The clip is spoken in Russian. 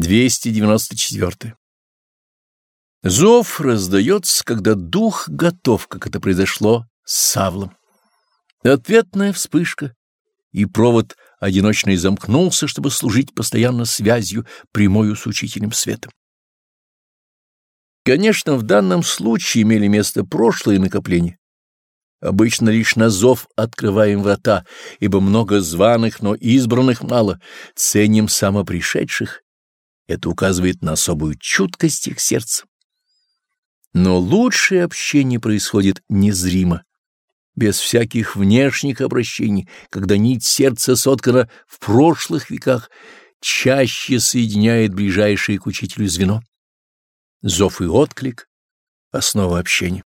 294. Зов раздается, когда дух готов, как это произошло с Савлом. Ответная вспышка, и провод одиночный замкнулся, чтобы служить постоянно связью прямою с учителем света. Конечно, в данном случае имели место прошлые накопления. Обычно лишь на зов открываем врата, ибо много званых, но избранных мало, ценим самопришедших. Это указывает на особую чуткость их сердца. Но лучшее общение происходит незримо, без всяких внешних обращений, когда нить сердца соткана в прошлых веках, чаще соединяет ближайшее к учителю звено. Зов и отклик — основа общения.